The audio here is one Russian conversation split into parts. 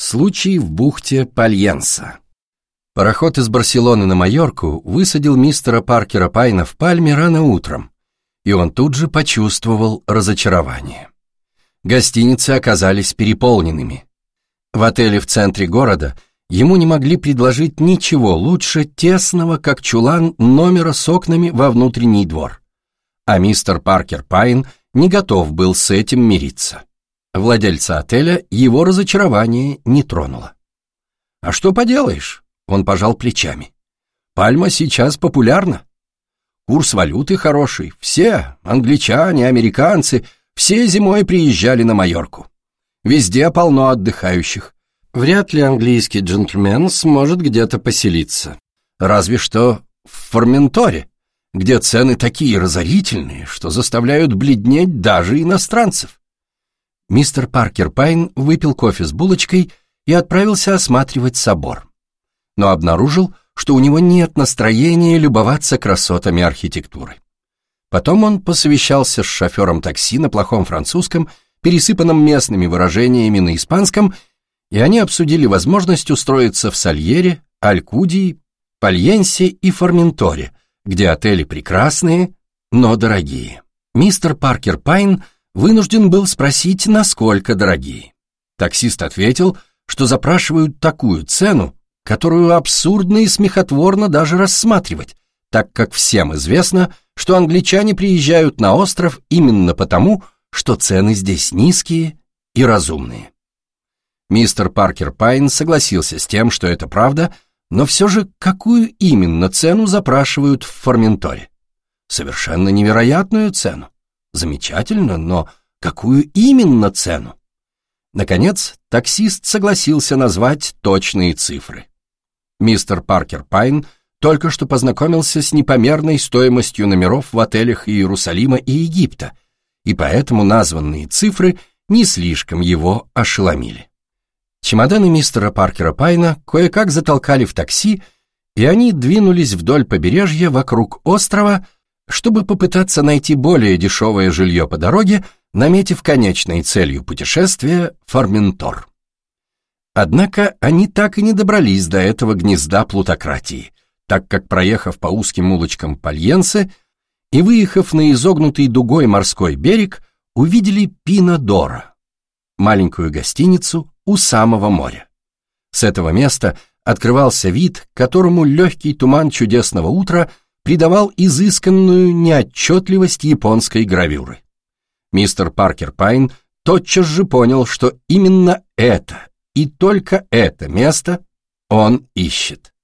Случай в бухте Пальенса. Пароход из Барселоны на Майорку высадил мистера Паркера Пайна в Пальме рано утром, и он тут же почувствовал разочарование. Гостиницы оказались переполненными. В отеле в центре города ему не могли предложить ничего лучше тесного, как чулан, номера с окнами во внутренний двор. А мистер Паркер Пайн не готов был с этим мириться. Владельца отеля его разочарование не тронуло. «А что поделаешь?» — он пожал плечами. «Пальма сейчас популярна. Курс валюты хороший. Все, англичане, американцы, все зимой приезжали на Майорку. Везде полно отдыхающих. Вряд ли английский джентльмен сможет где-то поселиться. Разве что в Форменторе, где цены такие разорительные, что заставляют бледнеть даже иностранцев. Мистер Паркер Пайн выпил кофе с булочкой и отправился осматривать собор. Но обнаружил, что у него нет настроения любоваться красотами архитектуры. Потом он посовещался с шофером такси на плохом французском, пересыпанном местными выражениями на испанском, и они обсудили возможность устроиться в Сальере, Алькудии, Пальенсе и Форменторе, где отели прекрасные, но дорогие. Мистер Паркер Пайн – вынужден был спросить, насколько дорогие. Таксист ответил, что запрашивают такую цену, которую абсурдно и смехотворно даже рассматривать, так как всем известно, что англичане приезжают на остров именно потому, что цены здесь низкие и разумные. Мистер Паркер Пайн согласился с тем, что это правда, но все же какую именно цену запрашивают в Форменторе? Совершенно невероятную цену. Замечательно, но какую именно цену? Наконец, таксист согласился назвать точные цифры. Мистер Паркер Пайн только что познакомился с непомерной стоимостью номеров в отелях Иерусалима и Египта, и поэтому названные цифры не слишком его ошеломили. Чемоданы мистера Паркера Пайна кое-как затолкали в такси, и они двинулись вдоль побережья вокруг острова, чтобы попытаться найти более дешевое жилье по дороге, наметив конечной целью путешествия Форментор. Однако они так и не добрались до этого гнезда плутократии, так как, проехав по узким улочкам Пальенсе и выехав на изогнутый дугой морской берег, увидели Пинадора, маленькую гостиницу у самого моря. С этого места открывался вид, которому легкий туман чудесного утра – придавал изысканную неотчетливость японской гравюры. Мистер Паркер Пайн тотчас же понял, что именно это и только это место он ищет.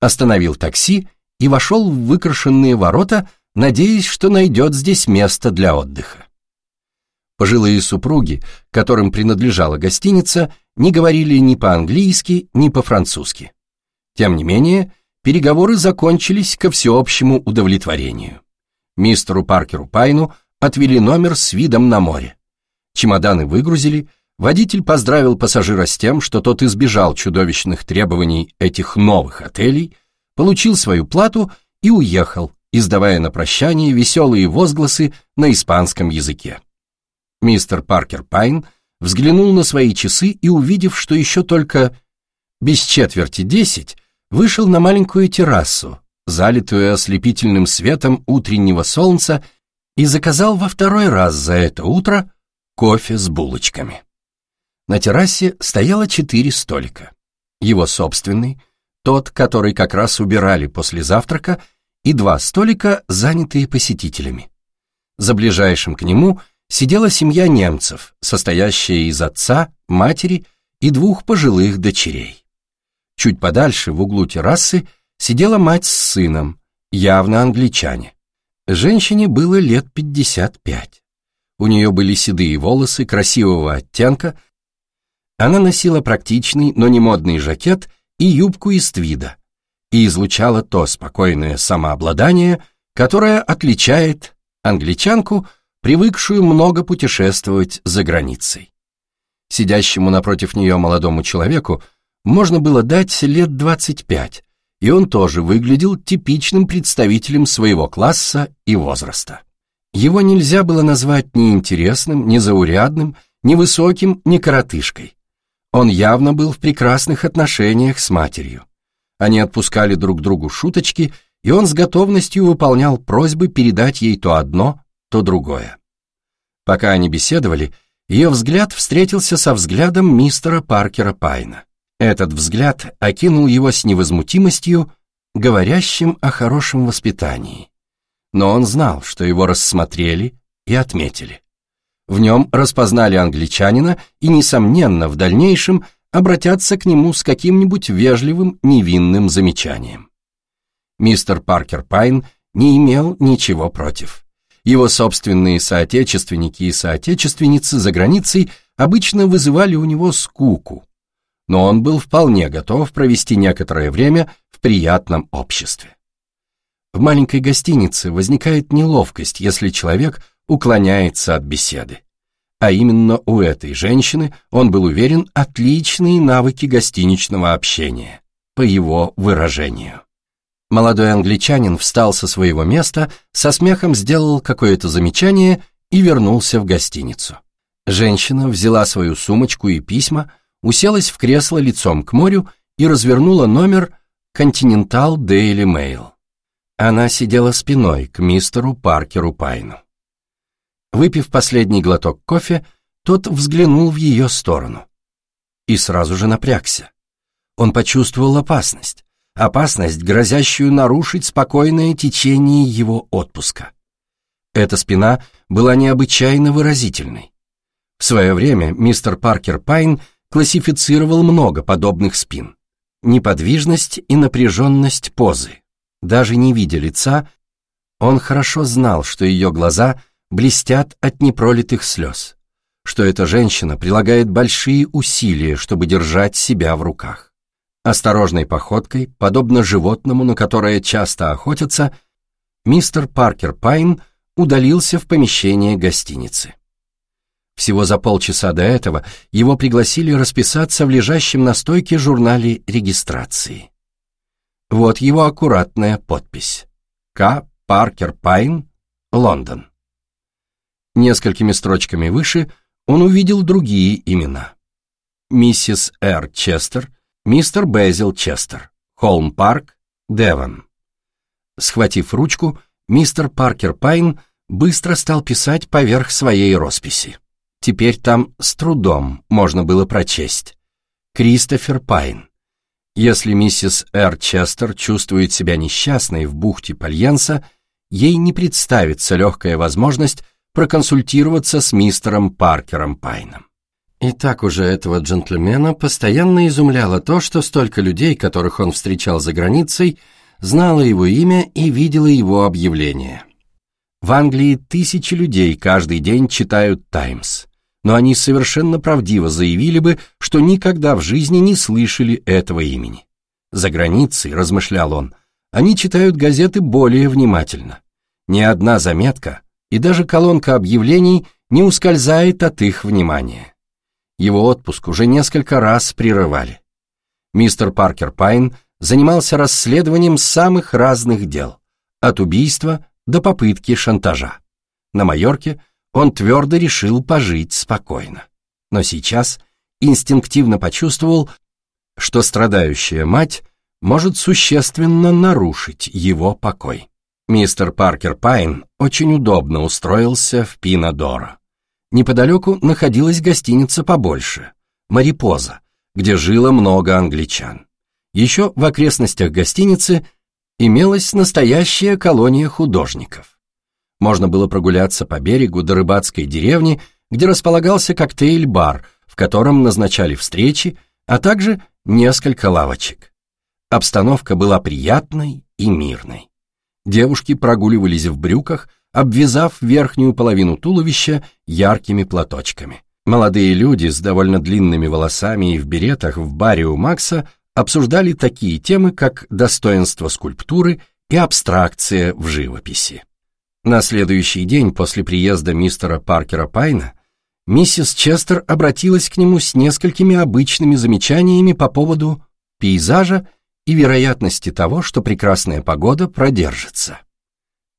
Остановил такси и вошел в выкрашенные ворота, надеясь, что найдет здесь место для отдыха. Пожилые супруги, которым принадлежала гостиница, не говорили ни по-английски, ни по-французски. Тем не менее, переговоры закончились ко всеобщему удовлетворению. Мистеру Паркеру Пайну отвели номер с видом на море. Чемоданы выгрузили, водитель поздравил пассажира с тем, что тот избежал чудовищных требований этих новых отелей, получил свою плату и уехал, издавая на прощание веселые возгласы на испанском языке. Мистер Паркер Пайн взглянул на свои часы и, увидев, что еще только без четверти десять, вышел на маленькую террасу, залитую ослепительным светом утреннего солнца, и заказал во второй раз за это утро кофе с булочками. На террасе стояло четыре столика. Его собственный, тот, который как раз убирали после завтрака, и два столика, занятые посетителями. За ближайшим к нему сидела семья немцев, состоящая из отца, матери и двух пожилых дочерей. Чуть подальше, в углу террасы, сидела мать с сыном, явно англичане. Женщине было лет 55. У нее были седые волосы красивого оттенка. Она носила практичный, но не модный жакет и юбку из твида и излучала то спокойное самообладание, которое отличает англичанку, привыкшую много путешествовать за границей. Сидящему напротив нее молодому человеку можно было дать лет 25, и он тоже выглядел типичным представителем своего класса и возраста. Его нельзя было назвать ни интересным, ни заурядным, ни высоким, ни коротышкой. Он явно был в прекрасных отношениях с матерью. Они отпускали друг другу шуточки, и он с готовностью выполнял просьбы передать ей то одно, то другое. Пока они беседовали, ее взгляд встретился со взглядом мистера Паркера Пайна. Этот взгляд окинул его с невозмутимостью, говорящим о хорошем воспитании. Но он знал, что его рассмотрели и отметили. В нем распознали англичанина и, несомненно, в дальнейшем обратятся к нему с каким-нибудь вежливым, невинным замечанием. Мистер Паркер Пайн не имел ничего против. Его собственные соотечественники и соотечественницы за границей обычно вызывали у него скуку, но он был вполне готов провести некоторое время в приятном обществе. В маленькой гостинице возникает неловкость, если человек уклоняется от беседы. А именно у этой женщины, он был уверен, отличные навыки гостиничного общения, по его выражению. Молодой англичанин встал со своего места, со смехом сделал какое-то замечание и вернулся в гостиницу. Женщина взяла свою сумочку и письма, уселась в кресло лицом к морю и развернула номер «Континентал Дейли Mail. Она сидела спиной к мистеру Паркеру Пайну. Выпив последний глоток кофе, тот взглянул в ее сторону. И сразу же напрягся. Он почувствовал опасность опасность, грозящую нарушить спокойное течение его отпуска. Эта спина была необычайно выразительной. В свое время мистер Паркер Пайн классифицировал много подобных спин. Неподвижность и напряженность позы. Даже не видя лица, он хорошо знал, что ее глаза блестят от непролитых слез, что эта женщина прилагает большие усилия, чтобы держать себя в руках. Осторожной походкой, подобно животному, на которое часто охотятся, мистер Паркер Пайн удалился в помещение гостиницы. Всего за полчаса до этого его пригласили расписаться в лежащем на стойке журнале регистрации. Вот его аккуратная подпись. К. Паркер Пайн, Лондон. Несколькими строчками выше он увидел другие имена. Миссис Р. Честер, Мистер Безил Честер, Холм-парк, Девон. Схватив ручку, мистер Паркер Пайн быстро стал писать поверх своей росписи. Теперь там с трудом можно было прочесть. Кристофер Пайн. Если миссис Р. Честер чувствует себя несчастной в бухте Пальенса, ей не представится легкая возможность проконсультироваться с мистером Паркером Пайном. И так уже этого джентльмена постоянно изумляло то, что столько людей, которых он встречал за границей, знало его имя и видело его объявление. В Англии тысячи людей каждый день читают «Таймс», но они совершенно правдиво заявили бы, что никогда в жизни не слышали этого имени. За границей, размышлял он, они читают газеты более внимательно. Ни одна заметка и даже колонка объявлений не ускользает от их внимания. Его отпуск уже несколько раз прерывали. Мистер Паркер Пайн занимался расследованием самых разных дел, от убийства до попытки шантажа. На Майорке он твердо решил пожить спокойно. Но сейчас инстинктивно почувствовал, что страдающая мать может существенно нарушить его покой. Мистер Паркер Пайн очень удобно устроился в Пинадоро. Неподалеку находилась гостиница побольше, Марипоза, где жило много англичан. Еще в окрестностях гостиницы имелась настоящая колония художников. Можно было прогуляться по берегу до рыбацкой деревни, где располагался коктейль-бар, в котором назначали встречи, а также несколько лавочек. Обстановка была приятной и мирной. Девушки прогуливались в брюках, обвязав верхнюю половину туловища яркими платочками. Молодые люди с довольно длинными волосами и в беретах в баре у Макса обсуждали такие темы, как достоинство скульптуры и абстракция в живописи. На следующий день после приезда мистера Паркера Пайна миссис Честер обратилась к нему с несколькими обычными замечаниями по поводу пейзажа и вероятности того, что прекрасная погода продержится.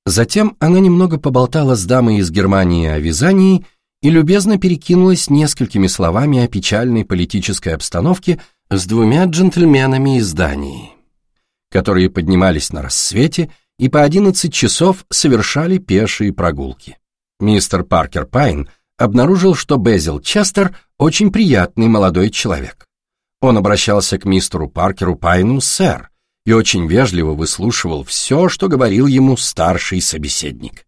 Затем она немного поболтала с дамой из Германии о вязании и любезно перекинулась несколькими словами о печальной политической обстановке с двумя джентльменами из Дании, которые поднимались на рассвете и по 11 часов совершали пешие прогулки. Мистер Паркер Пайн обнаружил, что Безил Честер очень приятный молодой человек. Он обращался к мистеру Паркеру Пайну «сэр» и очень вежливо выслушивал все, что говорил ему старший собеседник.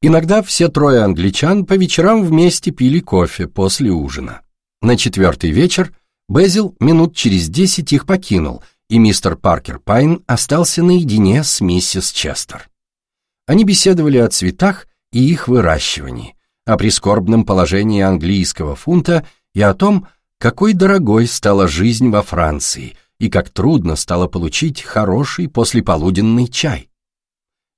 Иногда все трое англичан по вечерам вместе пили кофе после ужина. На четвертый вечер Безил минут через десять их покинул, и мистер Паркер Пайн остался наедине с миссис Честер. Они беседовали о цветах и их выращивании, о прискорбном положении английского фунта и о том, какой дорогой стала жизнь во Франции и как трудно стало получить хороший послеполуденный чай.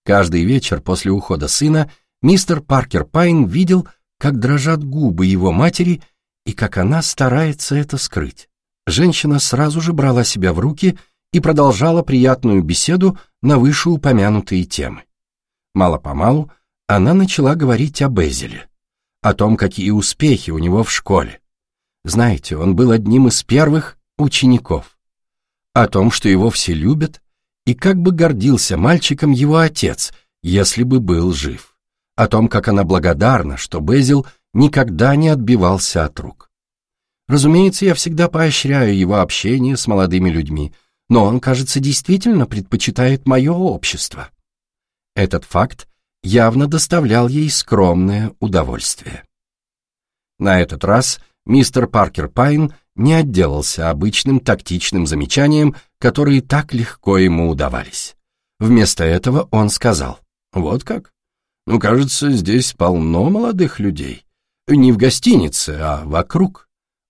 Каждый вечер после ухода сына мистер Паркер Пайн видел, как дрожат губы его матери и как она старается это скрыть. Женщина сразу же брала себя в руки и продолжала приятную беседу на вышеупомянутые темы. Мало-помалу она начала говорить о Безеле, о том, какие успехи у него в школе. Знаете, он был одним из первых учеников. О том, что его все любят, и как бы гордился мальчиком его отец, если бы был жив. О том, как она благодарна, что Безил никогда не отбивался от рук. Разумеется, я всегда поощряю его общение с молодыми людьми, но он, кажется, действительно предпочитает мое общество. Этот факт явно доставлял ей скромное удовольствие. На этот раз мистер Паркер Пайн не отделался обычным тактичным замечанием, которые так легко ему удавались. Вместо этого он сказал, «Вот как? Ну, кажется, здесь полно молодых людей. Не в гостинице, а вокруг».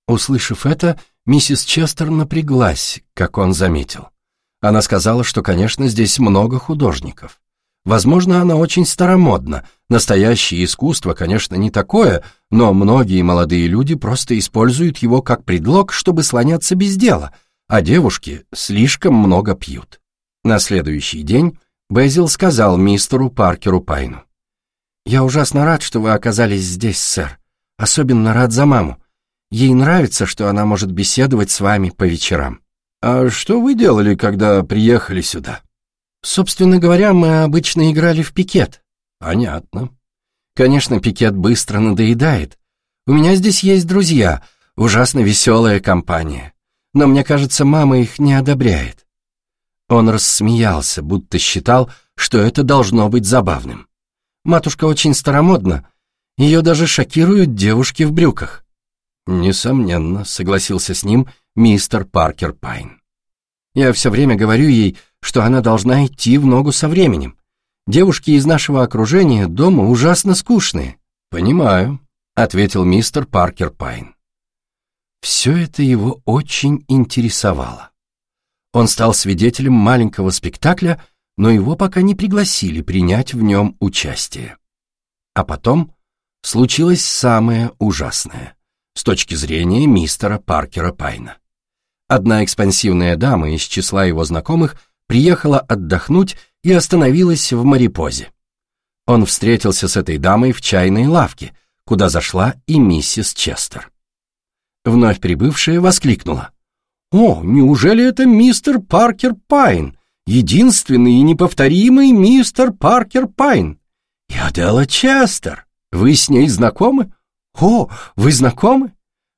Услышав это, миссис Честер напряглась, как он заметил. Она сказала, что, конечно, здесь много художников. Возможно, она очень старомодна. Настоящее искусство, конечно, не такое, но многие молодые люди просто используют его как предлог, чтобы слоняться без дела, а девушки слишком много пьют. На следующий день Безил сказал мистеру Паркеру Пайну. «Я ужасно рад, что вы оказались здесь, сэр. Особенно рад за маму. Ей нравится, что она может беседовать с вами по вечерам». «А что вы делали, когда приехали сюда?» Собственно говоря, мы обычно играли в пикет. Понятно. Конечно, пикет быстро надоедает. У меня здесь есть друзья, ужасно веселая компания. Но мне кажется, мама их не одобряет. Он рассмеялся, будто считал, что это должно быть забавным. Матушка очень старомодна, ее даже шокируют девушки в брюках. Несомненно, согласился с ним мистер Паркер Пайн. Я все время говорю ей, что она должна идти в ногу со временем. Девушки из нашего окружения дома ужасно скучные. Понимаю, ответил мистер Паркер Пайн. Все это его очень интересовало. Он стал свидетелем маленького спектакля, но его пока не пригласили принять в нем участие. А потом случилось самое ужасное с точки зрения мистера Паркера Пайна. Одна экспансивная дама из числа его знакомых приехала отдохнуть и остановилась в Марипозе. Он встретился с этой дамой в чайной лавке, куда зашла и миссис Честер. Вновь прибывшая воскликнула. «О, неужели это мистер Паркер Пайн? Единственный и неповторимый мистер Паркер Пайн? И Адела Честер. Вы с ней знакомы? О, вы знакомы?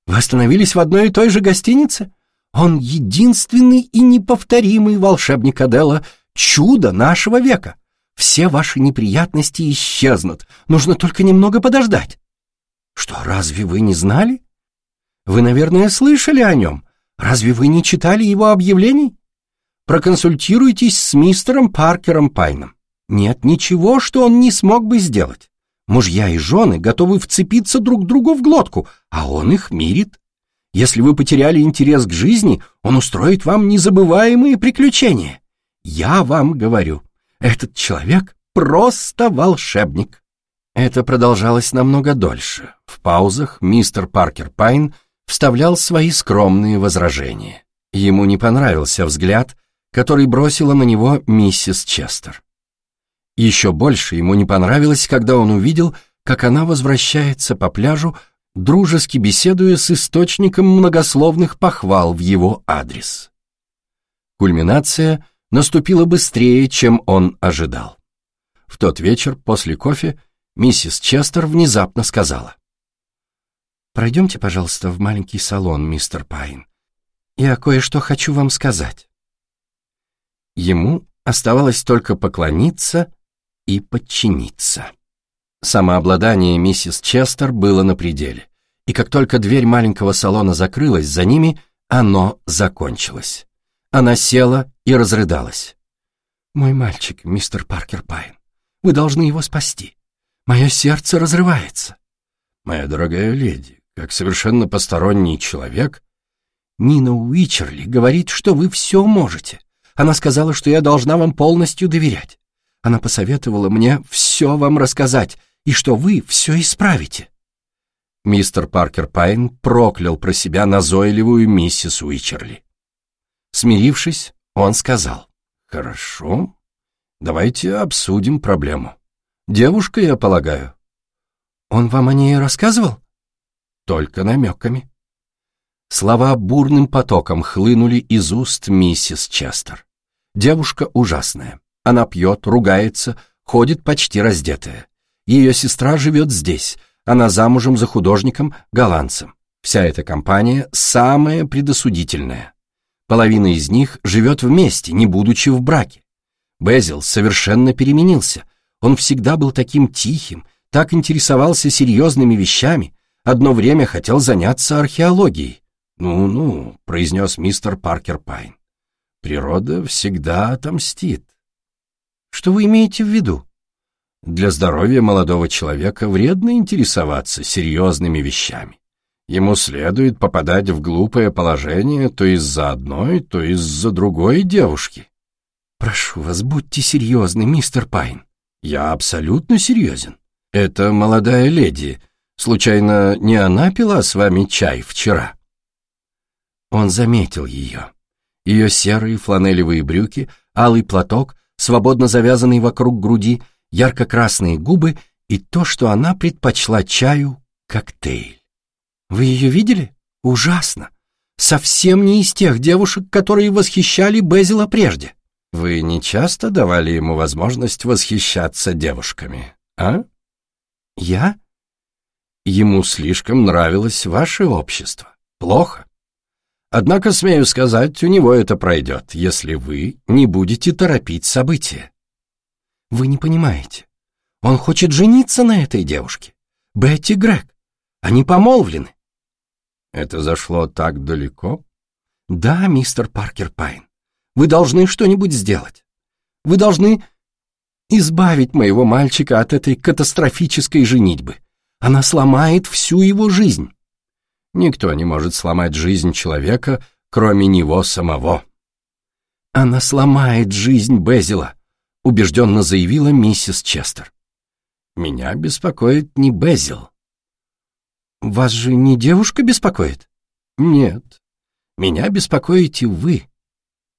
Вы остановились в одной и той же гостинице? Он единственный и неповторимый волшебник Адела, чудо нашего века. Все ваши неприятности исчезнут, нужно только немного подождать. Что, разве вы не знали? Вы, наверное, слышали о нем. Разве вы не читали его объявлений? Проконсультируйтесь с мистером Паркером Пайном. Нет ничего, что он не смог бы сделать. Мужья и жены готовы вцепиться друг другу в глотку, а он их мирит. Если вы потеряли интерес к жизни, он устроит вам незабываемые приключения. Я вам говорю, этот человек просто волшебник. Это продолжалось намного дольше. В паузах мистер Паркер Пайн вставлял свои скромные возражения. Ему не понравился взгляд, который бросила на него миссис Честер. Еще больше ему не понравилось, когда он увидел, как она возвращается по пляжу, дружески беседуя с источником многословных похвал в его адрес. Кульминация наступила быстрее, чем он ожидал. В тот вечер после кофе миссис Честер внезапно сказала. «Пройдемте, пожалуйста, в маленький салон, мистер Пайн. Я кое-что хочу вам сказать». Ему оставалось только поклониться и подчиниться. Самообладание миссис Честер было на пределе, и как только дверь маленького салона закрылась за ними, оно закончилось. Она села и разрыдалась. «Мой мальчик, мистер Паркер Пайн, вы должны его спасти. Мое сердце разрывается». «Моя дорогая леди, как совершенно посторонний человек...» «Нина Уичерли говорит, что вы все можете. Она сказала, что я должна вам полностью доверять. Она посоветовала мне все вам рассказать, и что вы все исправите». Мистер Паркер Пайн проклял про себя назойливую миссис Уичерли. Смирившись, он сказал, «Хорошо, давайте обсудим проблему. Девушка, я полагаю». «Он вам о ней рассказывал?» «Только намеками». Слова бурным потоком хлынули из уст миссис Честер. Девушка ужасная. Она пьет, ругается, ходит почти раздетая. Ее сестра живет здесь. Она замужем за художником, голландцем. Вся эта компания самая предосудительная. Половина из них живет вместе, не будучи в браке. Безил совершенно переменился. Он всегда был таким тихим, так интересовался серьезными вещами, одно время хотел заняться археологией. «Ну-ну», — произнес мистер Паркер Пайн. Природа всегда отомстит. Что вы имеете в виду? Для здоровья молодого человека вредно интересоваться серьезными вещами. Ему следует попадать в глупое положение то из-за одной, то из-за другой девушки. Прошу вас, будьте серьезны, мистер Пайн. Я абсолютно серьезен. Это молодая леди. Случайно, не она пила с вами чай вчера? Он заметил ее. Ее серые фланелевые брюки, алый платок, свободно завязанный вокруг груди, ярко-красные губы и то, что она предпочла чаю коктейль. Вы ее видели? Ужасно. Совсем не из тех девушек, которые восхищали Безила прежде. Вы не часто давали ему возможность восхищаться девушками, а? Я? Ему слишком нравилось ваше общество. Плохо. Однако, смею сказать, у него это пройдет, если вы не будете торопить события. Вы не понимаете. Он хочет жениться на этой девушке. Бетти Грег. Они помолвлены. Это зашло так далеко? Да, мистер Паркер Пайн. Вы должны что-нибудь сделать. Вы должны избавить моего мальчика от этой катастрофической женитьбы. Она сломает всю его жизнь. Никто не может сломать жизнь человека, кроме него самого. Она сломает жизнь Безила, убежденно заявила миссис Честер. Меня беспокоит не Безил. Вас же не девушка беспокоит? Нет. Меня беспокоите вы.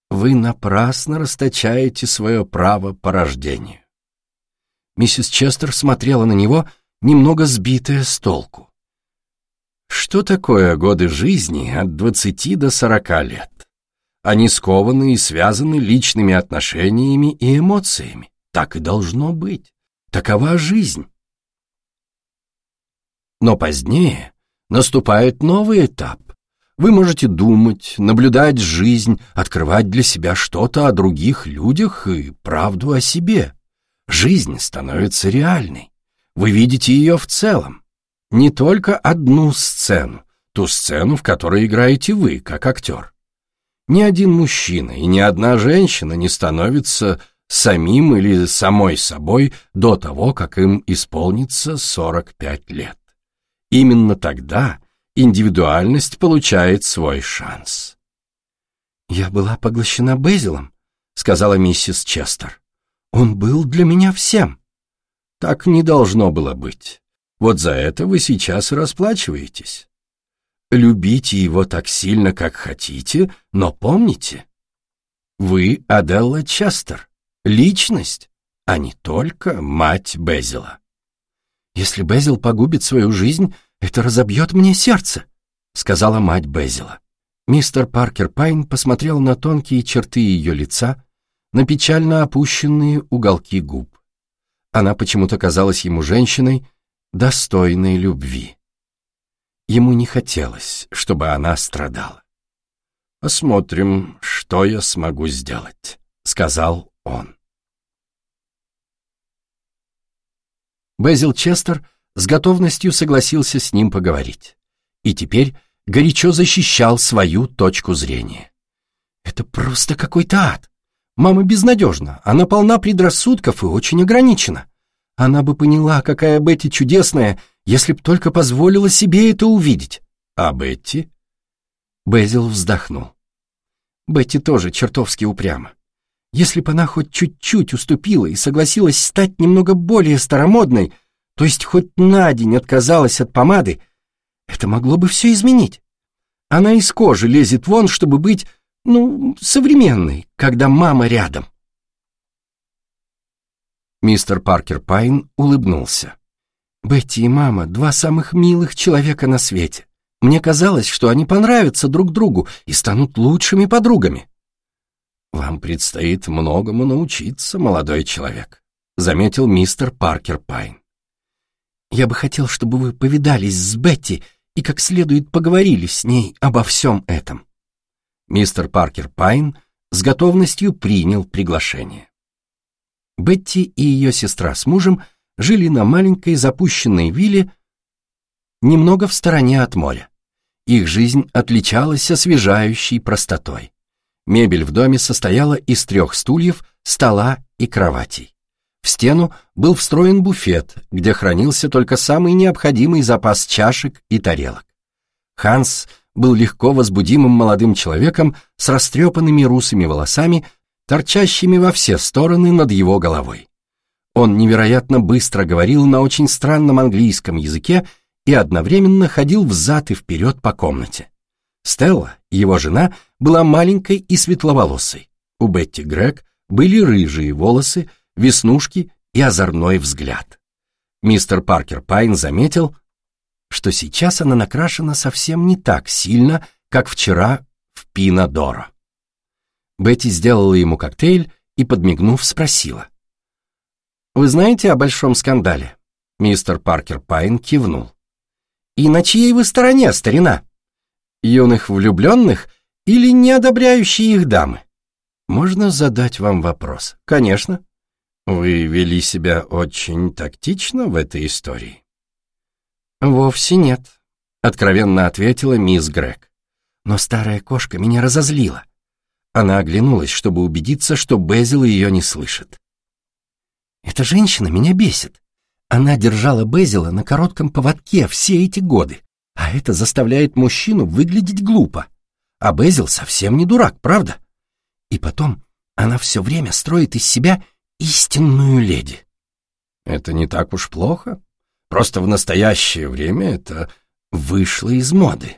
Вы напрасно расточаете свое право по рождению. Миссис Честер смотрела на него, немного сбитая с толку. Что такое годы жизни от 20 до 40 лет? Они скованы и связаны личными отношениями и эмоциями. Так и должно быть. Такова жизнь. Но позднее наступает новый этап. Вы можете думать, наблюдать жизнь, открывать для себя что-то о других людях и правду о себе. Жизнь становится реальной. Вы видите ее в целом не только одну сцену, ту сцену, в которой играете вы, как актер. Ни один мужчина и ни одна женщина не становится самим или самой собой до того, как им исполнится 45 лет. Именно тогда индивидуальность получает свой шанс. «Я была поглощена Безилом», — сказала миссис Честер. «Он был для меня всем». Так не должно было быть. Вот за это вы сейчас расплачиваетесь. Любите его так сильно, как хотите, но помните, вы Аделла Честер, личность, а не только мать Безила. Если Безил погубит свою жизнь, это разобьет мне сердце», — сказала мать Безила. Мистер Паркер Пайн посмотрел на тонкие черты ее лица, на печально опущенные уголки губ. Она почему-то казалась ему женщиной, достойной любви. Ему не хотелось, чтобы она страдала. «Посмотрим, что я смогу сделать», — сказал он. Безил Честер с готовностью согласился с ним поговорить. И теперь горячо защищал свою точку зрения. «Это просто какой-то ад. Мама безнадежна, она полна предрассудков и очень ограничена. Она бы поняла, какая Бетти чудесная, если б только позволила себе это увидеть. А Бетти? Безил вздохнул. Бетти тоже чертовски упряма. Если бы она хоть чуть-чуть уступила и согласилась стать немного более старомодной, то есть хоть на день отказалась от помады, это могло бы все изменить. Она из кожи лезет вон, чтобы быть, ну, современной, когда мама рядом. Мистер Паркер Пайн улыбнулся. Бетти и мама — два самых милых человека на свете. Мне казалось, что они понравятся друг другу и станут лучшими подругами. «Вам предстоит многому научиться, молодой человек», — заметил мистер Паркер Пайн. «Я бы хотел, чтобы вы повидались с Бетти и как следует поговорили с ней обо всем этом». Мистер Паркер Пайн с готовностью принял приглашение. Бетти и ее сестра с мужем — жили на маленькой запущенной вилле немного в стороне от моря. Их жизнь отличалась освежающей простотой. Мебель в доме состояла из трех стульев, стола и кроватей. В стену был встроен буфет, где хранился только самый необходимый запас чашек и тарелок. Ханс был легко возбудимым молодым человеком с растрепанными русыми волосами, торчащими во все стороны над его головой. Он невероятно быстро говорил на очень странном английском языке и одновременно ходил взад и вперед по комнате. Стелла, его жена, была маленькой и светловолосой. У Бетти Грег были рыжие волосы, веснушки и озорной взгляд. Мистер Паркер Пайн заметил, что сейчас она накрашена совсем не так сильно, как вчера в Пинадоро. Бетти сделала ему коктейль и, подмигнув, спросила — вы знаете о большом скандале?» Мистер Паркер Пайн кивнул. «И на чьей вы стороне, старина? Юных влюбленных или не одобряющие их дамы?» «Можно задать вам вопрос?» «Конечно». «Вы вели себя очень тактично в этой истории?» «Вовсе нет», — откровенно ответила мисс Грег. «Но старая кошка меня разозлила». Она оглянулась, чтобы убедиться, что Безил ее не слышит. Эта женщина меня бесит. Она держала Безила на коротком поводке все эти годы, а это заставляет мужчину выглядеть глупо. А Безил совсем не дурак, правда? И потом она все время строит из себя истинную леди. Это не так уж плохо. Просто в настоящее время это вышло из моды.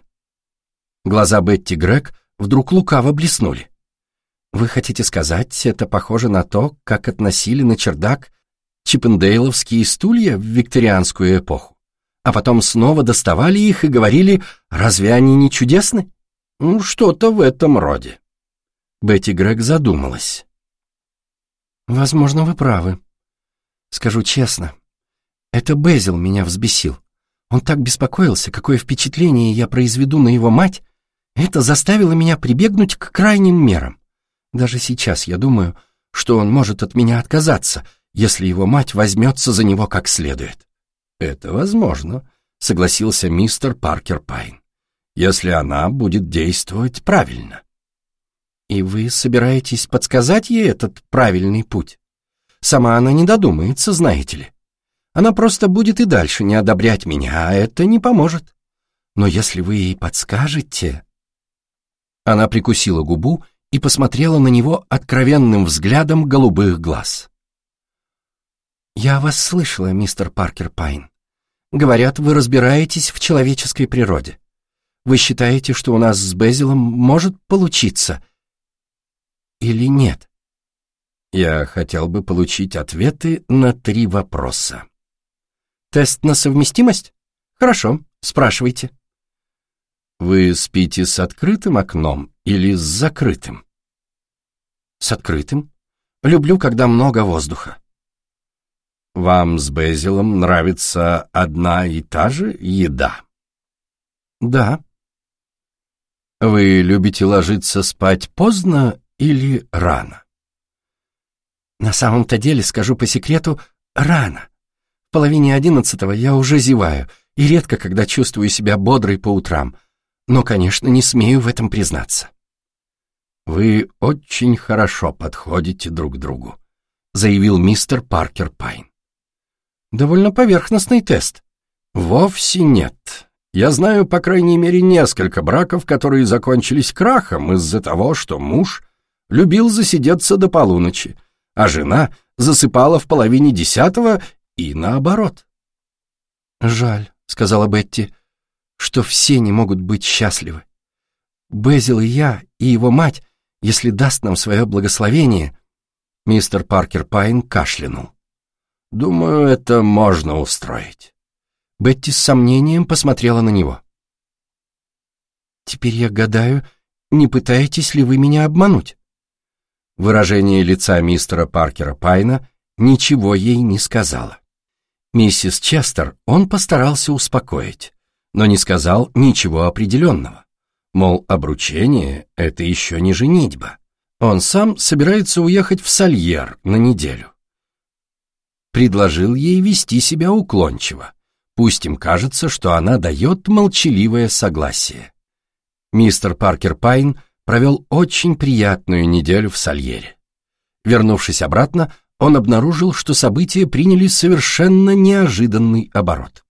Глаза Бетти Грег вдруг лукаво блеснули. Вы хотите сказать, это похоже на то, как относили на чердак чиппендейловские стулья в викторианскую эпоху? А потом снова доставали их и говорили, разве они не чудесны? Ну, что-то в этом роде. Бетти Грег задумалась. Возможно, вы правы. Скажу честно, это Безил меня взбесил. Он так беспокоился, какое впечатление я произведу на его мать. Это заставило меня прибегнуть к крайним мерам. Даже сейчас я думаю, что он может от меня отказаться, если его мать возьмется за него как следует. Это возможно, согласился мистер Паркер Пайн, если она будет действовать правильно. И вы собираетесь подсказать ей этот правильный путь? Сама она не додумается, знаете ли. Она просто будет и дальше не одобрять меня, а это не поможет. Но если вы ей подскажете... Она прикусила губу и посмотрела на него откровенным взглядом голубых глаз. «Я вас слышала, мистер Паркер Пайн. Говорят, вы разбираетесь в человеческой природе. Вы считаете, что у нас с Безилом может получиться? Или нет?» Я хотел бы получить ответы на три вопроса. Тест на совместимость? Хорошо, спрашивайте. Вы спите с открытым окном или с закрытым? С открытым. Люблю, когда много воздуха. Вам с Безилом нравится одна и та же еда? Да. Вы любите ложиться спать поздно или рано? На самом-то деле, скажу по секрету, рано. В половине одиннадцатого я уже зеваю и редко когда чувствую себя бодрой по утрам, но, конечно, не смею в этом признаться. «Вы очень хорошо подходите друг другу», — заявил мистер Паркер Пайн. «Довольно поверхностный тест». «Вовсе нет. Я знаю, по крайней мере, несколько браков, которые закончились крахом из-за того, что муж любил засидеться до полуночи, а жена засыпала в половине десятого и наоборот. «Жаль», — сказала Бетти, — «что все не могут быть счастливы. Безил и я, и его мать, если даст нам свое благословение...» Мистер Паркер Пайн кашлянул. «Думаю, это можно устроить». Бетти с сомнением посмотрела на него. «Теперь я гадаю, не пытаетесь ли вы меня обмануть?» Выражение лица мистера Паркера Пайна ничего ей не сказала. Миссис Честер он постарался успокоить, но не сказал ничего определенного. Мол, обручение — это еще не женитьба. Он сам собирается уехать в Сальер на неделю. Предложил ей вести себя уклончиво. Пусть им кажется, что она дает молчаливое согласие. Мистер Паркер Пайн — провел очень приятную неделю в Сальере. Вернувшись обратно, он обнаружил, что события приняли совершенно неожиданный оборот.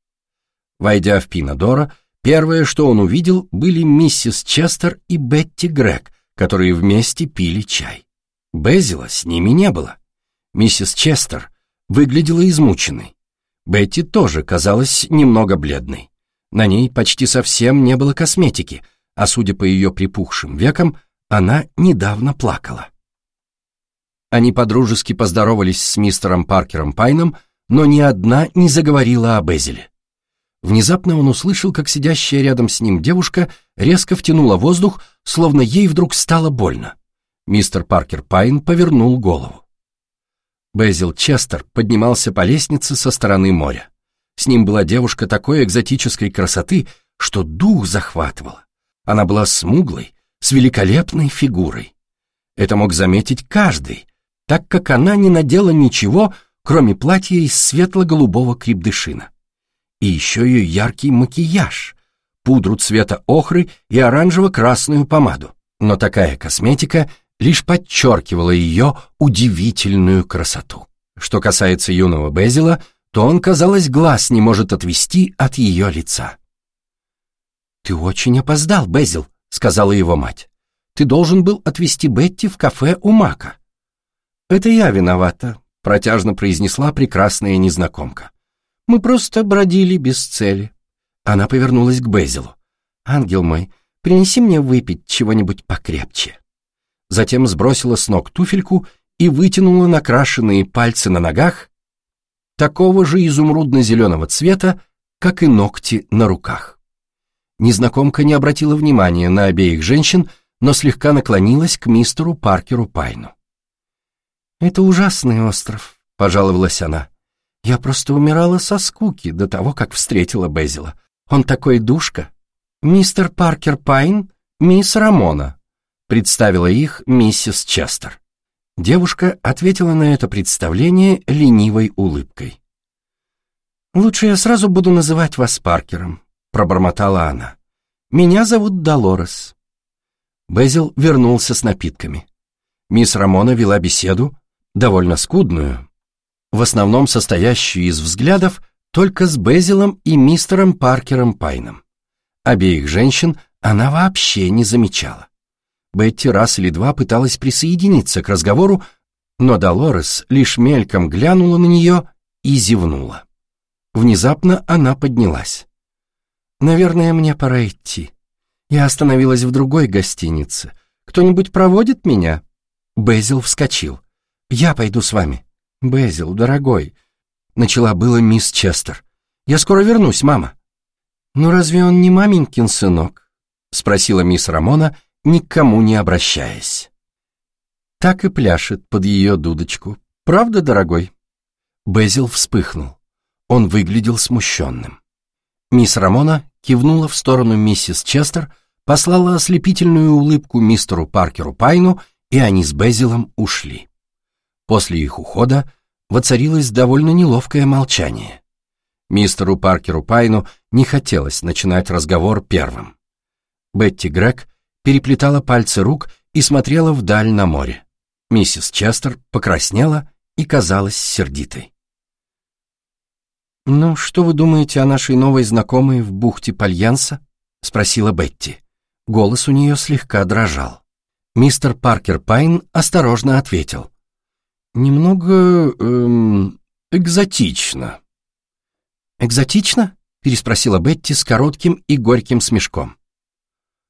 Войдя в Пинадора, первое, что он увидел, были миссис Честер и Бетти Грег, которые вместе пили чай. Безила с ними не было. Миссис Честер выглядела измученной. Бетти тоже казалась немного бледной. На ней почти совсем не было косметики, а судя по ее припухшим векам, она недавно плакала. Они подружески поздоровались с мистером Паркером Пайном, но ни одна не заговорила о Безеле. Внезапно он услышал, как сидящая рядом с ним девушка резко втянула воздух, словно ей вдруг стало больно. Мистер Паркер Пайн повернул голову. Безил Честер поднимался по лестнице со стороны моря. С ним была девушка такой экзотической красоты, что дух захватывало. Она была смуглой, с великолепной фигурой. Это мог заметить каждый, так как она не надела ничего, кроме платья из светло-голубого крепдышина. И еще ее яркий макияж, пудру цвета охры и оранжево-красную помаду. Но такая косметика лишь подчеркивала ее удивительную красоту. Что касается юного Безила, то он, казалось, глаз не может отвести от ее лица. «Ты очень опоздал, Безил», — сказала его мать. «Ты должен был отвезти Бетти в кафе у Мака». «Это я виновата», — протяжно произнесла прекрасная незнакомка. «Мы просто бродили без цели». Она повернулась к Безилу. «Ангел мой, принеси мне выпить чего-нибудь покрепче». Затем сбросила с ног туфельку и вытянула накрашенные пальцы на ногах такого же изумрудно-зеленого цвета, как и ногти на руках. Незнакомка не обратила внимания на обеих женщин, но слегка наклонилась к мистеру Паркеру Пайну. «Это ужасный остров», — пожаловалась она. «Я просто умирала со скуки до того, как встретила Безила. Он такой душка». «Мистер Паркер Пайн, мисс Рамона», — представила их миссис Честер. Девушка ответила на это представление ленивой улыбкой. «Лучше я сразу буду называть вас Паркером пробормотала она. «Меня зовут Долорес». Безил вернулся с напитками. Мисс Рамона вела беседу, довольно скудную, в основном состоящую из взглядов только с Безилом и мистером Паркером Пайном. Обеих женщин она вообще не замечала. Бетти раз или два пыталась присоединиться к разговору, но Долорес лишь мельком глянула на нее и зевнула. Внезапно она поднялась. «Наверное, мне пора идти. Я остановилась в другой гостинице. Кто-нибудь проводит меня?» Безил вскочил. «Я пойду с вами». «Безил, дорогой», — начала было мисс Честер. Я скоро вернусь, мама». «Ну разве он не маменькин сынок?» — спросила мисс Рамона, никому не обращаясь. Так и пляшет под ее дудочку. Правда, дорогой? Безил вспыхнул. Он выглядел смущенным. Мисс Рамона кивнула в сторону миссис Честер, послала ослепительную улыбку мистеру Паркеру Пайну, и они с Безилом ушли. После их ухода воцарилось довольно неловкое молчание. Мистеру Паркеру Пайну не хотелось начинать разговор первым. Бетти Грег переплетала пальцы рук и смотрела вдаль на море. Миссис Честер покраснела и казалась сердитой. «Ну, что вы думаете о нашей новой знакомой в бухте Пальянса?» — спросила Бетти. Голос у нее слегка дрожал. Мистер Паркер Пайн осторожно ответил. «Немного... Эм, экзотично». «Экзотично?» — переспросила Бетти с коротким и горьким смешком.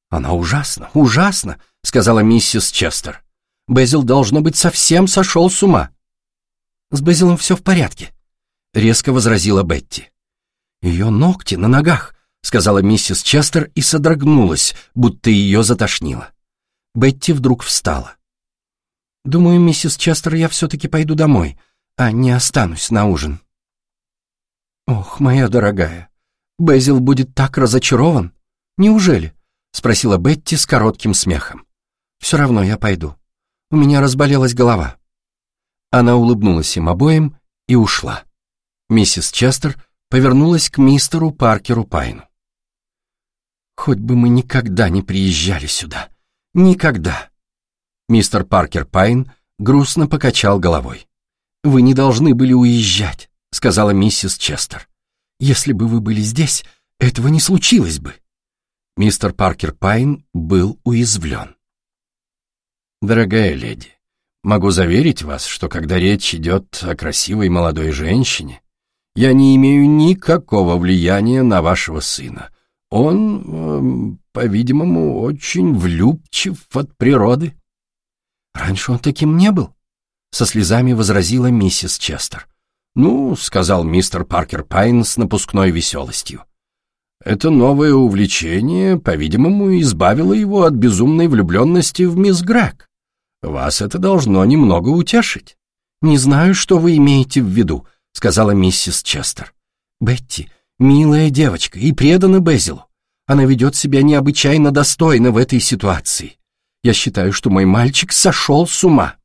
«Она ужасна, ужасна», — сказала миссис Честер. Безил, должно быть, совсем сошел с ума. С Безилом все в порядке, резко возразила Бетти. Ее ногти на ногах, сказала миссис Честер и содрогнулась, будто ее затошнило. Бетти вдруг встала. «Думаю, миссис Честер, я все-таки пойду домой, а не останусь на ужин». «Ох, моя дорогая, Безил будет так разочарован. Неужели?» — спросила Бетти с коротким смехом. «Все равно я пойду. У меня разболелась голова». Она улыбнулась им обоим и ушла. Миссис Честер повернулась к мистеру Паркеру Пайну. «Хоть бы мы никогда не приезжали сюда. Никогда!» Мистер Паркер Пайн грустно покачал головой. «Вы не должны были уезжать», — сказала миссис Честер. «Если бы вы были здесь, этого не случилось бы». Мистер Паркер Пайн был уязвлен. Дорогая леди, могу заверить вас, что когда речь идет о красивой молодой женщине, я не имею никакого влияния на вашего сына. Он, э, по-видимому, очень влюбчив от природы. Раньше он таким не был, со слезами возразила миссис Честер. Ну, сказал мистер Паркер Пайн с напускной веселостью. Это новое увлечение, по-видимому, избавило его от безумной влюбленности в мисс Грег. Вас это должно немного утешить. Не знаю, что вы имеете в виду, сказала миссис Честер. Бетти, милая девочка и предана Безилу. Она ведет себя необычайно достойно в этой ситуации. Я считаю, что мой мальчик сошел с ума.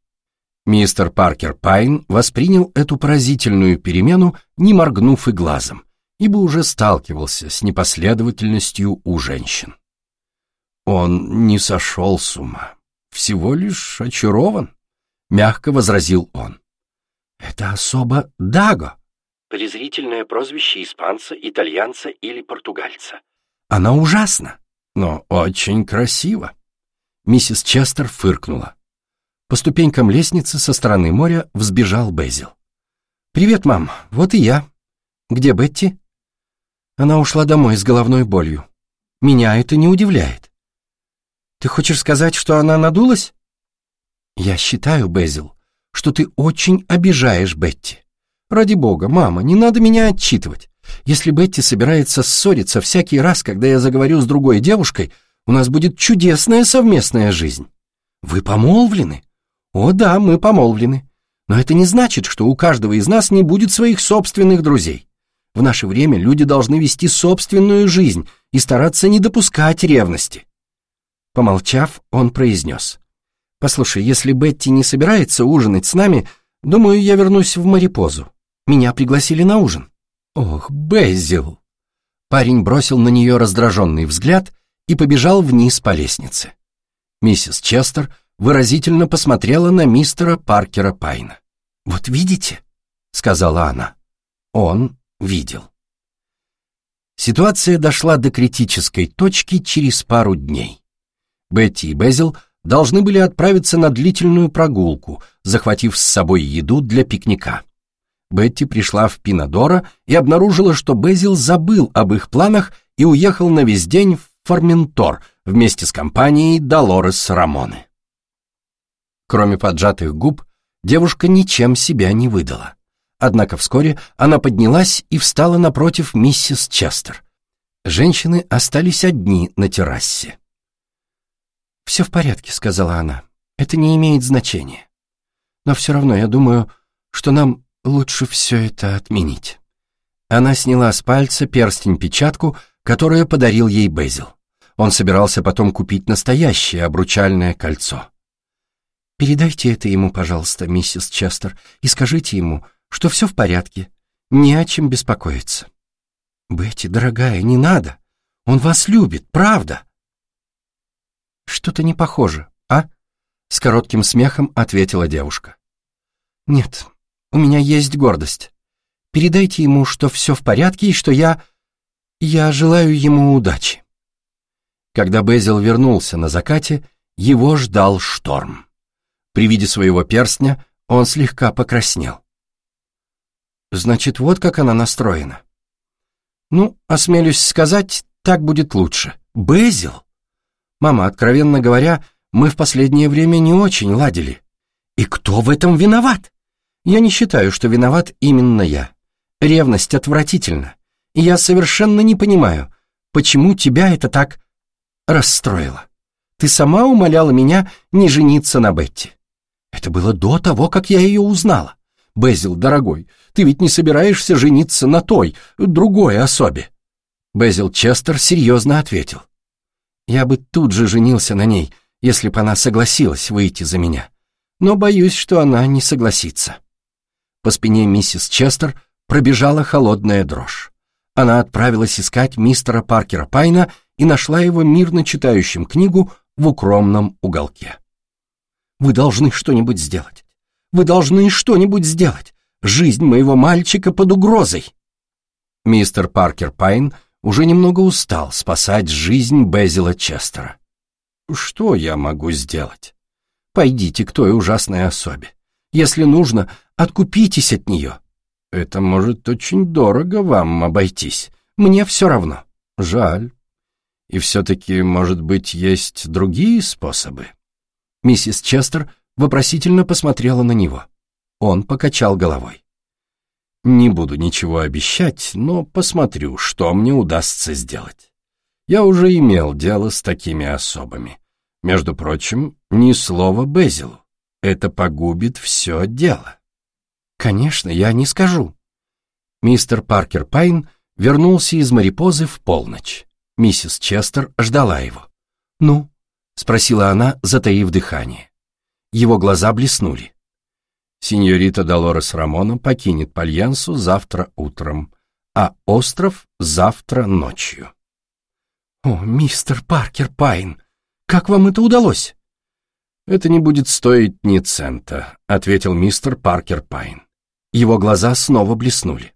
Мистер Паркер Пайн воспринял эту поразительную перемену, не моргнув и глазом, ибо уже сталкивался с непоследовательностью у женщин. Он не сошел с ума всего лишь очарован», — мягко возразил он. «Это особо Даго», презрительное прозвище испанца, итальянца или португальца. «Она ужасна, но очень красива». Миссис Честер фыркнула. По ступенькам лестницы со стороны моря взбежал Безил. «Привет, мам, вот и я. Где Бетти?» Она ушла домой с головной болью. Меня это не удивляет. Ты хочешь сказать, что она надулась? Я считаю, Безил, что ты очень обижаешь Бетти. Ради бога, мама, не надо меня отчитывать. Если Бетти собирается ссориться всякий раз, когда я заговорю с другой девушкой, у нас будет чудесная совместная жизнь. Вы помолвлены? О да, мы помолвлены. Но это не значит, что у каждого из нас не будет своих собственных друзей. В наше время люди должны вести собственную жизнь и стараться не допускать ревности. Помолчав, он произнес. «Послушай, если Бетти не собирается ужинать с нами, думаю, я вернусь в Марипозу. Меня пригласили на ужин». «Ох, Безил!» Парень бросил на нее раздраженный взгляд и побежал вниз по лестнице. Миссис Честер выразительно посмотрела на мистера Паркера Пайна. «Вот видите?» — сказала она. Он видел. Ситуация дошла до критической точки через пару дней. Бетти и Безил должны были отправиться на длительную прогулку, захватив с собой еду для пикника. Бетти пришла в Пинадора и обнаружила, что Безил забыл об их планах и уехал на весь день в Форментор вместе с компанией Долорес Рамоны. Кроме поджатых губ, девушка ничем себя не выдала. Однако вскоре она поднялась и встала напротив миссис Честер. Женщины остались одни на террасе. «Все в порядке», — сказала она. «Это не имеет значения. Но все равно я думаю, что нам лучше все это отменить». Она сняла с пальца перстень-печатку, которую подарил ей Безил. Он собирался потом купить настоящее обручальное кольцо. «Передайте это ему, пожалуйста, миссис Честер, и скажите ему, что все в порядке, не о чем беспокоиться». «Бетти, дорогая, не надо. Он вас любит, правда?» «Что-то не похоже, а?» С коротким смехом ответила девушка. «Нет, у меня есть гордость. Передайте ему, что все в порядке и что я... Я желаю ему удачи». Когда Безил вернулся на закате, его ждал шторм. При виде своего перстня он слегка покраснел. Значит, вот как она настроена. Ну, осмелюсь сказать, так будет лучше. Безил? Мама, откровенно говоря, мы в последнее время не очень ладили. И кто в этом виноват? Я не считаю, что виноват именно я. Ревность отвратительна. И я совершенно не понимаю, почему тебя это так расстроило. Ты сама умоляла меня не жениться на Бетти. Это было до того, как я ее узнала. Безил, дорогой, ты ведь не собираешься жениться на той, другой особе. Безил Честер серьезно ответил. Я бы тут же женился на ней, если бы она согласилась выйти за меня. Но боюсь, что она не согласится. По спине миссис Честер пробежала холодная дрожь. Она отправилась искать мистера Паркера Пайна и нашла его мирно читающим книгу в укромном уголке. «Вы должны что-нибудь сделать. Вы должны что-нибудь сделать. Жизнь моего мальчика под угрозой. Мистер Паркер Пайн уже немного устал спасать жизнь Безила Честера. Что я могу сделать? Пойдите к той ужасной особе. Если нужно, откупитесь от нее. Это может очень дорого вам обойтись. Мне все равно. Жаль. И все-таки, может быть, есть другие способы? Миссис Честер вопросительно посмотрела на него. Он покачал головой. «Не буду ничего обещать, но посмотрю, что мне удастся сделать. Я уже имел дело с такими особами. Между прочим, ни слова Безилу. Это погубит все дело». «Конечно, я не скажу». Мистер Паркер Пайн вернулся из Марипозы в полночь. Миссис Честер ждала его. «Ну?» — спросила она, затаив дыхание. Его глаза блеснули. Синьорита Долорес Рамона покинет Пальянсу завтра утром, а остров завтра ночью. «О, мистер Паркер Пайн, как вам это удалось?» «Это не будет стоить ни цента», — ответил мистер Паркер Пайн. Его глаза снова блеснули.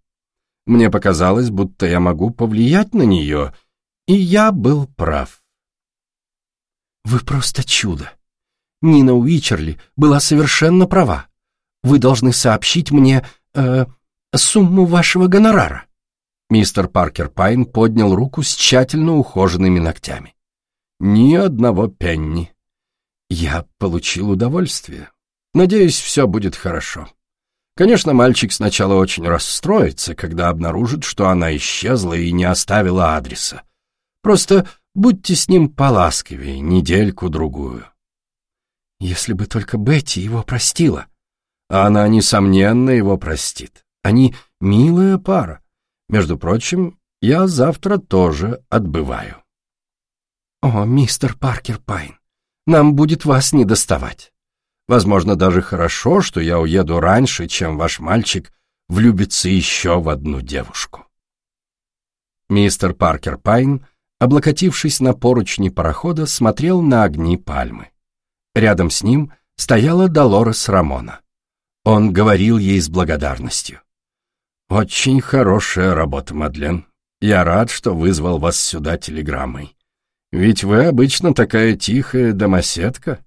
«Мне показалось, будто я могу повлиять на нее, и я был прав». «Вы просто чудо!» Нина Уичерли была совершенно права. Вы должны сообщить мне э, сумму вашего гонорара». Мистер Паркер Пайн поднял руку с тщательно ухоженными ногтями. «Ни одного пенни. Я получил удовольствие. Надеюсь, все будет хорошо. Конечно, мальчик сначала очень расстроится, когда обнаружит, что она исчезла и не оставила адреса. Просто будьте с ним поласковее недельку-другую. Если бы только Бетти его простила. Она, несомненно, его простит. Они милая пара. Между прочим, я завтра тоже отбываю. О, мистер Паркер Пайн, нам будет вас не доставать. Возможно, даже хорошо, что я уеду раньше, чем ваш мальчик влюбится еще в одну девушку. Мистер Паркер Пайн, облокотившись на поручни парохода, смотрел на огни пальмы. Рядом с ним стояла Долорес Рамона. Он говорил ей с благодарностью. «Очень хорошая работа, Мадлен. Я рад, что вызвал вас сюда телеграммой. Ведь вы обычно такая тихая домоседка».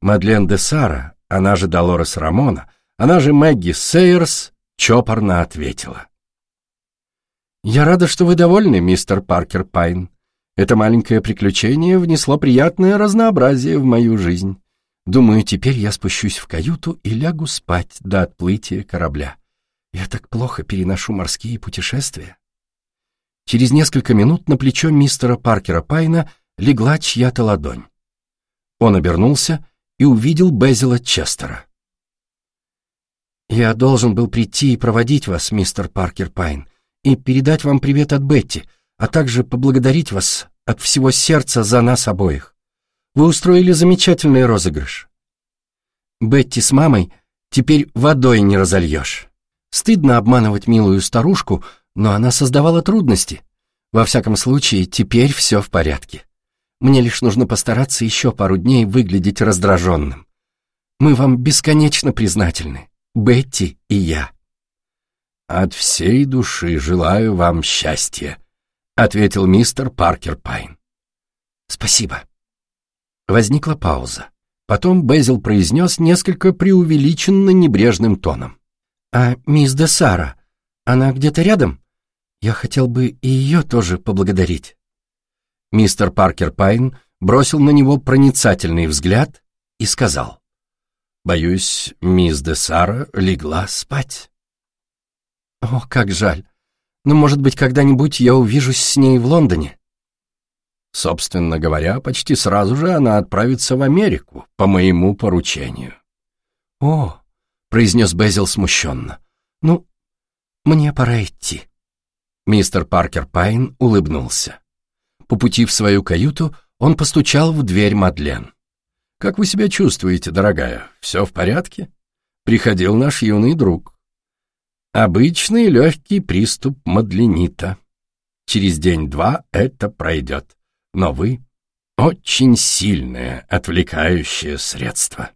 Мадлен де Сара, она же Долорес Рамона, она же Мэгги Сейерс, чопорно ответила. «Я рада, что вы довольны, мистер Паркер Пайн. Это маленькое приключение внесло приятное разнообразие в мою жизнь. Думаю, теперь я спущусь в каюту и лягу спать до отплытия корабля. Я так плохо переношу морские путешествия. Через несколько минут на плечо мистера Паркера Пайна легла чья-то ладонь. Он обернулся и увидел Безила Честера. «Я должен был прийти и проводить вас, мистер Паркер Пайн, и передать вам привет от Бетти, а также поблагодарить вас от всего сердца за нас обоих. Вы устроили замечательный розыгрыш. Бетти с мамой теперь водой не разольешь. Стыдно обманывать милую старушку, но она создавала трудности. Во всяком случае, теперь все в порядке. Мне лишь нужно постараться еще пару дней выглядеть раздраженным. Мы вам бесконечно признательны, Бетти и я. От всей души желаю вам счастья, ответил мистер Паркер Пайн. Спасибо. Возникла пауза. Потом Безил произнес несколько преувеличенно небрежным тоном. «А мисс де Сара, она где-то рядом? Я хотел бы и ее тоже поблагодарить». Мистер Паркер Пайн бросил на него проницательный взгляд и сказал. «Боюсь, мисс де Сара легла спать». «О, как жаль. Но, может быть, когда-нибудь я увижусь с ней в Лондоне?» Собственно говоря, почти сразу же она отправится в Америку по моему поручению. «О», — произнес Безил смущенно, — «ну, мне пора идти». Мистер Паркер Пайн улыбнулся. По пути в свою каюту он постучал в дверь Мадлен. «Как вы себя чувствуете, дорогая? Все в порядке?» Приходил наш юный друг. Обычный легкий приступ мадленита. Через день-два это пройдет но вы — очень сильное отвлекающее средство.